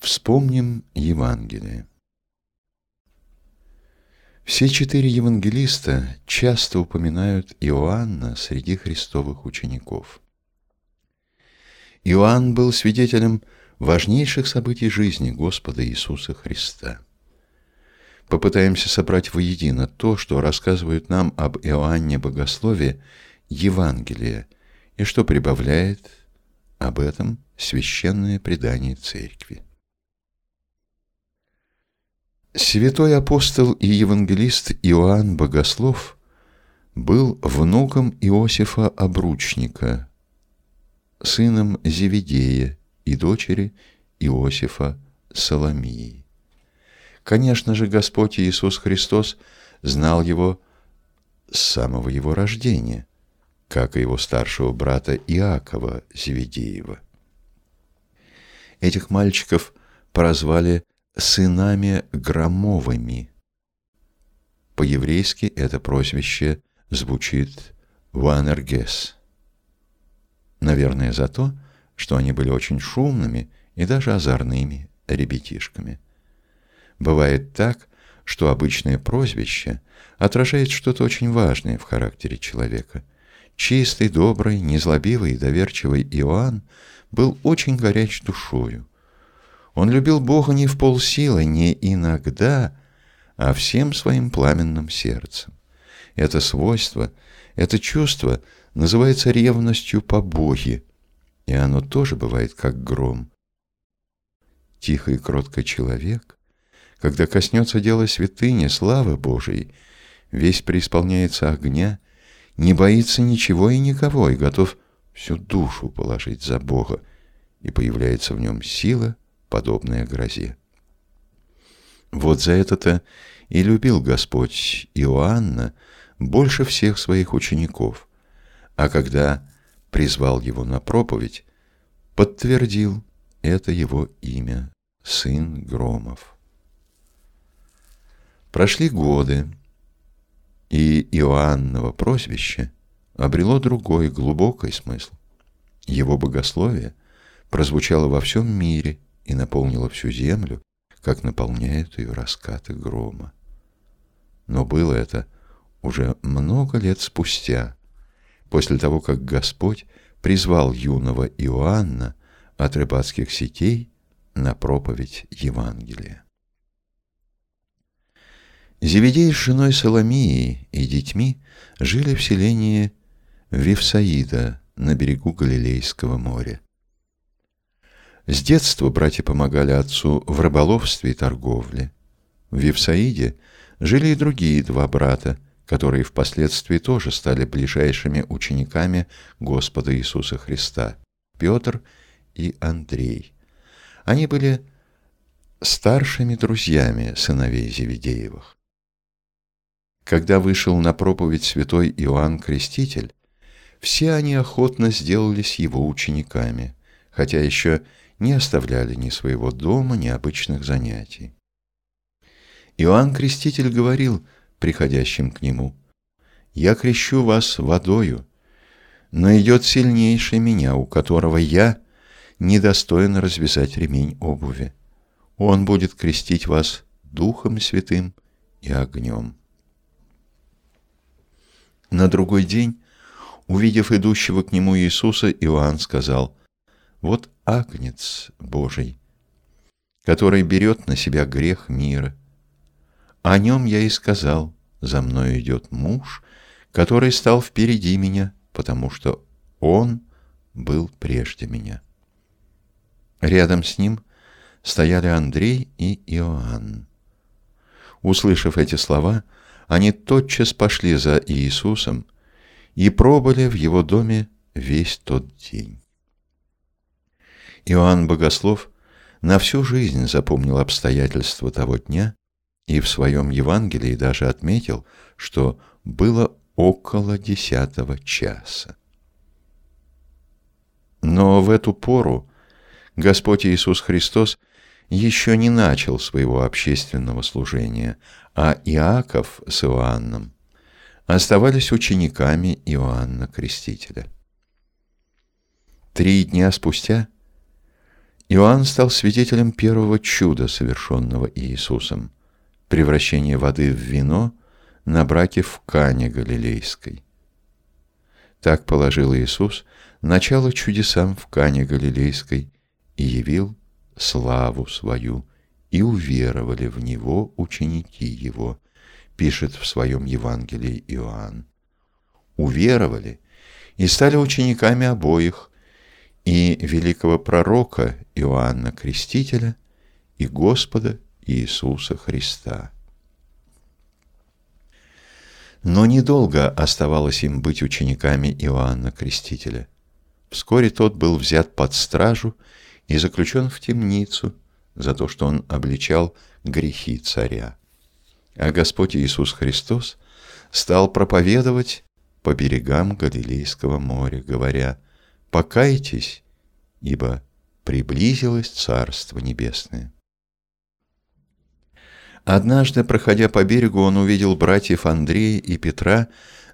Вспомним Евангелие. Все четыре евангелиста часто упоминают Иоанна среди христовых учеников. Иоанн был свидетелем важнейших событий жизни Господа Иисуса Христа. Попытаемся собрать воедино то, что рассказывают нам об Иоанне Богослове Евангелие, и что прибавляет об этом священное предание Церкви. Святой апостол и евангелист Иоанн Богослов был внуком Иосифа Обручника, сыном Зеведея и дочери Иосифа Соломии. Конечно же, Господь Иисус Христос знал его с самого его рождения, как и его старшего брата Иакова Зеведеева. Этих мальчиков прозвали сынами Громовыми. По-еврейски это прозвище звучит Ванергес. Наверное, за то, что они были очень шумными и даже озорными ребятишками. Бывает так, что обычное прозвище отражает что-то очень важное в характере человека. Чистый, добрый, незлобивый и доверчивый Иоанн был очень горяч душою, он любил Бога не в полсилы, не иногда, а всем своим пламенным сердцем. Это свойство, это чувство называется ревностью по Боге, и оно тоже бывает как гром. Тихий и кроткий человек, когда коснется дела святыни, славы Божией, весь преисполняется огня, не боится ничего и никого и готов всю душу положить за Бога, и появляется в нем сила – подобное грозе. Вот за это-то и любил Господь Иоанна больше всех своих учеников, а когда призвал его на проповедь, подтвердил это его имя, сын Громов. Прошли годы, и Иоанново прозвище обрело другой глубокий смысл. Его богословие прозвучало во всем мире – и наполнила всю землю, как наполняют ее раскаты грома. Но было это уже много лет спустя, после того, как Господь призвал юного Иоанна от рыбацких сетей на проповедь Евангелия. Зеведей с женой Соломией и детьми жили в селении Вифсаида на берегу Галилейского моря. С детства братья помогали отцу в рыболовстве и торговле. В Вифсаиде жили и другие два брата, которые впоследствии тоже стали ближайшими учениками Господа Иисуса Христа – Петр и Андрей. Они были старшими друзьями сыновей Зеведеевых. Когда вышел на проповедь святой Иоанн Креститель, все они охотно сделались его учениками, хотя еще не оставляли ни своего дома, ни обычных занятий. Иоанн Креститель говорил приходящим к нему, «Я крещу вас водою, но идет сильнейший меня, у которого я недостоин развязать ремень обуви. Он будет крестить вас Духом Святым и огнем». На другой день, увидев идущего к нему Иисуса, Иоанн сказал, вот Агнец Божий, который берет на себя грех мира. О нем я и сказал, за мной идет муж, который стал впереди меня, потому что он был прежде меня. Рядом с ним стояли Андрей и Иоанн. Услышав эти слова, они тотчас пошли за Иисусом и пробыли в его доме весь тот день. Иоанн Богослов на всю жизнь запомнил обстоятельства того дня и в своем Евангелии даже отметил, что было около десятого часа. Но в эту пору Господь Иисус Христос еще не начал своего общественного служения, а Иаков с Иоанном оставались учениками Иоанна Крестителя. Три дня спустя Иоанн стал свидетелем первого чуда, совершенного Иисусом – превращение воды в вино на браке в Кане Галилейской. Так положил Иисус начало чудесам в Кане Галилейской и явил славу свою, и уверовали в Него ученики Его, пишет в своем Евангелии Иоанн. Уверовали и стали учениками обоих, и великого пророка Иоанна Крестителя, и Господа Иисуса Христа. Но недолго оставалось им быть учениками Иоанна Крестителя. Вскоре тот был взят под стражу и заключен в темницу за то, что он обличал грехи царя. А Господь Иисус Христос стал проповедовать по берегам Галилейского моря, говоря, «Покайтесь, ибо приблизилось Царство Небесное». Однажды, проходя по берегу, он увидел братьев Андрея и Петра,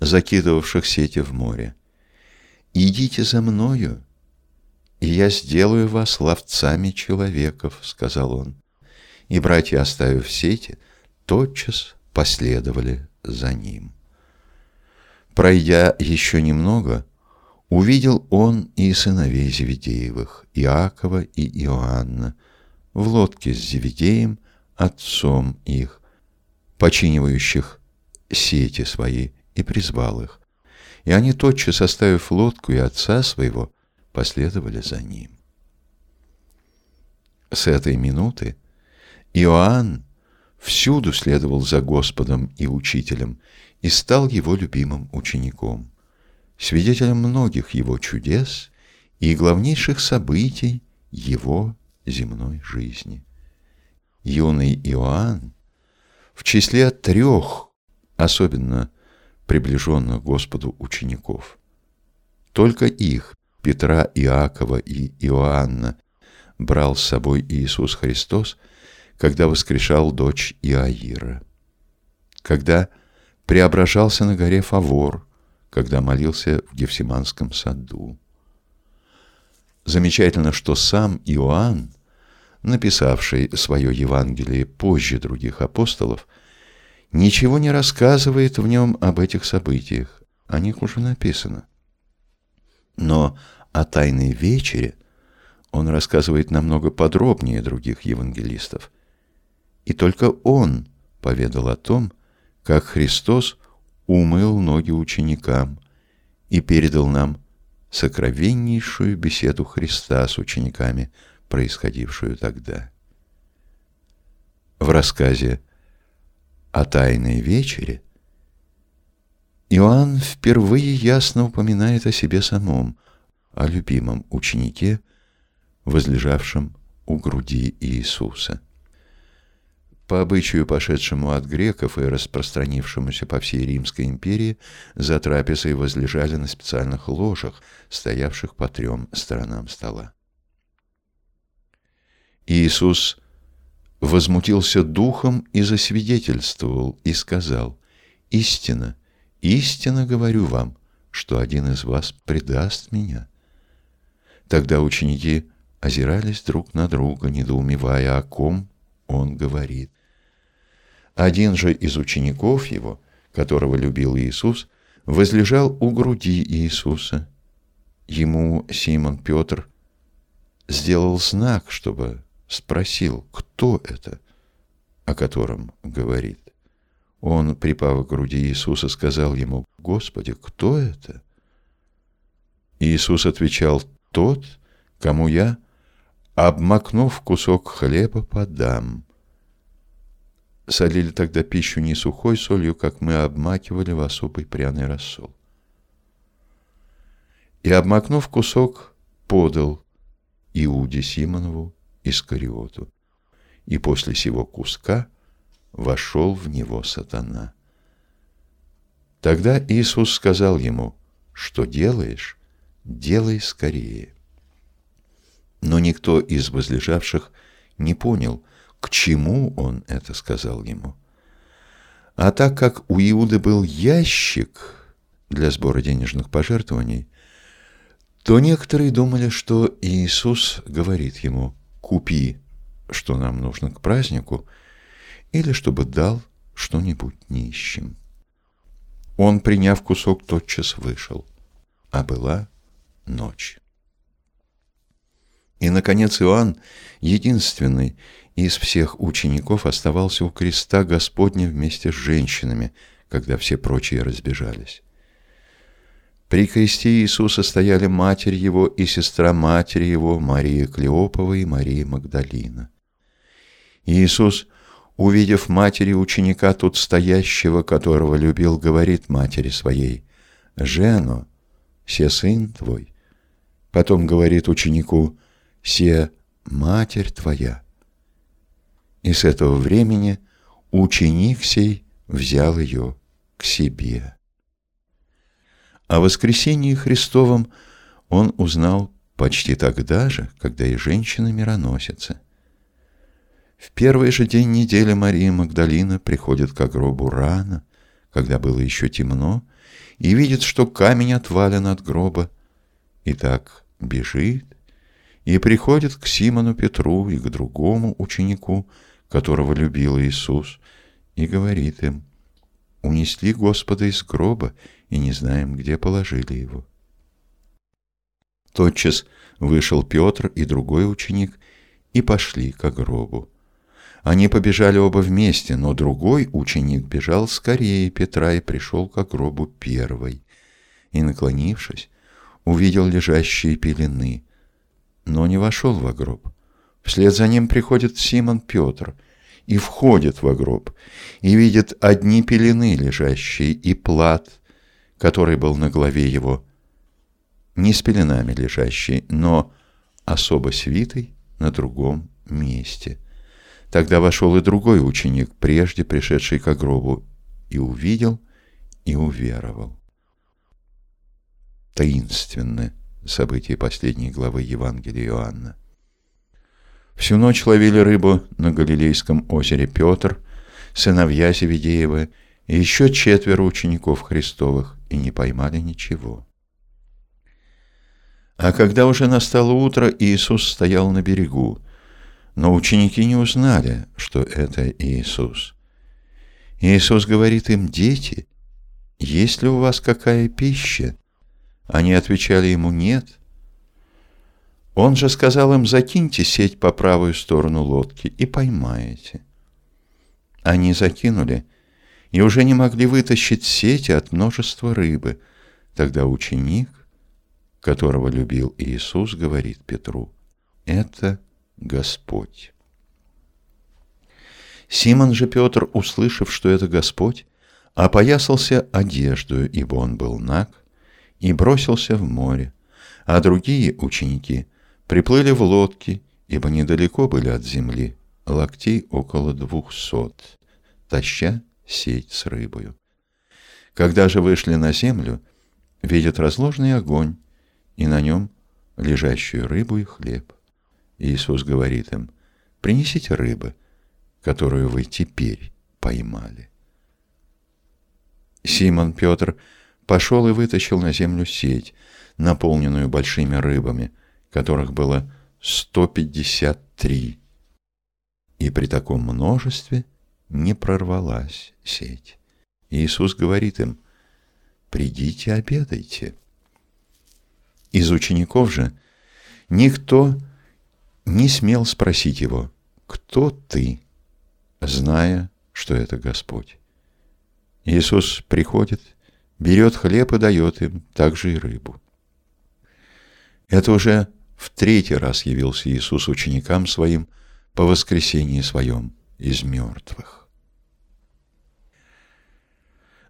закидывавших сети в море. «Идите за мною, и я сделаю вас ловцами человеков», — сказал он. И братья, оставив сети, тотчас последовали за ним. Пройдя еще немного, увидел он и сыновей Зеведеевых, Иакова и Иоанна, в лодке с Зеведеем, отцом их, починивающих сети свои, и призвал их. И они, тотчас оставив лодку и отца своего, последовали за ним. С этой минуты Иоанн всюду следовал за Господом и Учителем и стал его любимым учеником, свидетелем многих его чудес и главнейших событий его земной жизни. Юный Иоанн в числе трех особенно приближенных Господу учеников. Только их, Петра, Иакова и Иоанна, брал с собой Иисус Христос, когда воскрешал дочь Иаира, когда преображался на горе Фавор, когда молился в Гефсиманском саду. Замечательно, что сам Иоанн, написавший свое Евангелие позже других апостолов, ничего не рассказывает в нем об этих событиях, о них уже написано. Но о Тайной вечере он рассказывает намного подробнее других евангелистов – и только он поведал о том, как Христос умыл ноги ученикам и передал нам сокровеннейшую беседу Христа с учениками, происходившую тогда. В рассказе о Тайной вечере Иоанн впервые ясно упоминает о себе самом, о любимом ученике, возлежавшем у груди Иисуса. По обычаю, пошедшему от греков и распространившемуся по всей Римской империи, за трапезой возлежали на специальных ложах, стоявших по трем сторонам стола. Иисус возмутился духом и засвидетельствовал, и сказал, «Истина, истинно говорю вам, что один из вас предаст меня». Тогда ученики озирались друг на друга, недоумевая, о ком он говорит. Один же из учеников его, которого любил Иисус, возлежал у груди Иисуса. Ему Симон Петр сделал знак, чтобы спросил, кто это, о котором говорит. Он, припав к груди Иисуса, сказал ему, «Господи, кто это?» Иисус отвечал, «Тот, кому я, обмакнув кусок хлеба, подам». Солили тогда пищу не сухой солью, как мы обмакивали в особый пряный рассол. И, обмакнув кусок, подал Иуде Симонову Искариоту. И после сего куска вошел в него сатана. Тогда Иисус сказал ему, что делаешь, делай скорее. Но никто из возлежавших не понял, к чему он это сказал ему. А так как у Иуды был ящик для сбора денежных пожертвований, то некоторые думали, что Иисус говорит ему купи, что нам нужно к празднику, или чтобы дал что-нибудь нищим. Он, приняв кусок, тотчас вышел, а была ночь. И, наконец, Иоанн, единственный из всех учеников, оставался у креста Господня вместе с женщинами, когда все прочие разбежались. При кресте Иисуса стояли матерь его и сестра матери его, Мария Клеопова и Мария Магдалина. Иисус, увидев матери ученика тут стоящего, которого любил, говорит матери своей, «Жено, се сын твой». Потом говорит ученику, «Се матерь твоя». И с этого времени ученик сей взял ее к себе. О воскресении Христовом он узнал почти тогда же, когда и женщина-мироносица. В первый же день недели Мария Магдалина приходит к гробу рано, когда было еще темно, и видит, что камень отвален от гроба, и так бежит, и приходит к Симону Петру и к другому ученику, которого любил Иисус, и говорит им, «Унесли Господа из гроба, и не знаем, где положили его. Тотчас вышел Петр и другой ученик и пошли к гробу. Они побежали оба вместе, но другой ученик бежал скорее Петра и пришел к гробу первый. И, наклонившись, увидел лежащие пелены, но не вошел в гроб. Вслед за ним приходит Симон Петр и входит в гроб, и видит одни пелены лежащие и плат, который был на голове его, не с пеленами лежащий, но особо свитый на другом месте. Тогда вошел и другой ученик, прежде пришедший к гробу, и увидел, и уверовал. Таинственное событие последней главы Евангелия Иоанна. Всю ночь ловили рыбу на Галилейском озере Петр, сыновья Зеведеева и еще четверо учеников Христовых и не поймали ничего. А когда уже настало утро, Иисус стоял на берегу, но ученики не узнали, что это Иисус. Иисус говорит им, «Дети, есть ли у вас какая пища?» Они отвечали ему, «Нет». Он же сказал им, «Закиньте сеть по правую сторону лодки и поймаете». Они закинули, и уже не могли вытащить сети от множества рыбы. Тогда ученик, которого любил Иисус, говорит Петру, «Это Господь». Симон же Петр, услышав, что это Господь, опоясался одеждою, ибо он был наг, и бросился в море, а другие ученики приплыли в лодки, ибо недалеко были от земли, локтей около двухсот, таща сеть с рыбою. Когда же вышли на землю, видят разложенный огонь, и на нем лежащую рыбу и хлеб. Иисус говорит им, принесите рыбы, которую вы теперь поймали. Симон Петр пошел и вытащил на землю сеть, наполненную большими рыбами, которых было 153. И при таком множестве – не прорвалась сеть. Иисус говорит им, «Придите, обедайте». Из учеников же никто не смел спросить его, «Кто ты?» зная, что это Господь. Иисус приходит, берет хлеб и дает им, также и рыбу. Это уже в третий раз явился Иисус ученикам своим по воскресении своем из мертвых.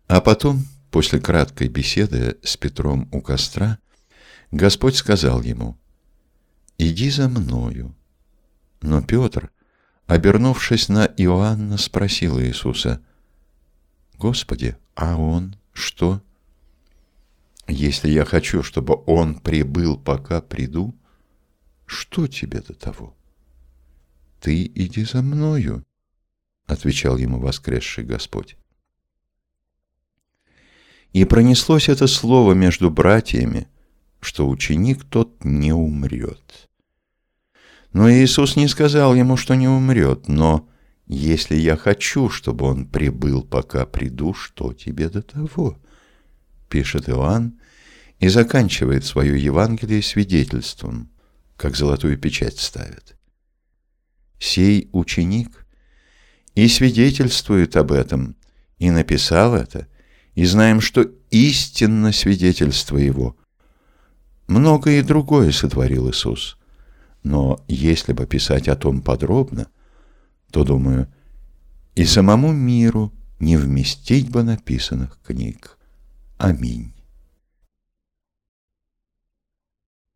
А потом, после краткой беседы с Петром у костра, Господь сказал ему, «Иди за мною». Но Петр, обернувшись на Иоанна, спросил Иисуса, «Господи, а он что?» «Если я хочу, чтобы он прибыл, пока приду, что тебе до того?» «Ты иди за мною», — отвечал ему воскресший Господь. И пронеслось это слово между братьями, что ученик тот не умрет. Но Иисус не сказал ему, что не умрет, но если я хочу, чтобы он прибыл, пока приду, что тебе до того? Пишет Иоанн и заканчивает свое Евангелие свидетельством, как золотую печать ставят. Сей ученик и свидетельствует об этом, и написал это, и знаем, что истинно свидетельство его. Многое и другое сотворил Иисус. Но если бы писать о том подробно, то, думаю, и самому миру не вместить бы написанных книг. Аминь.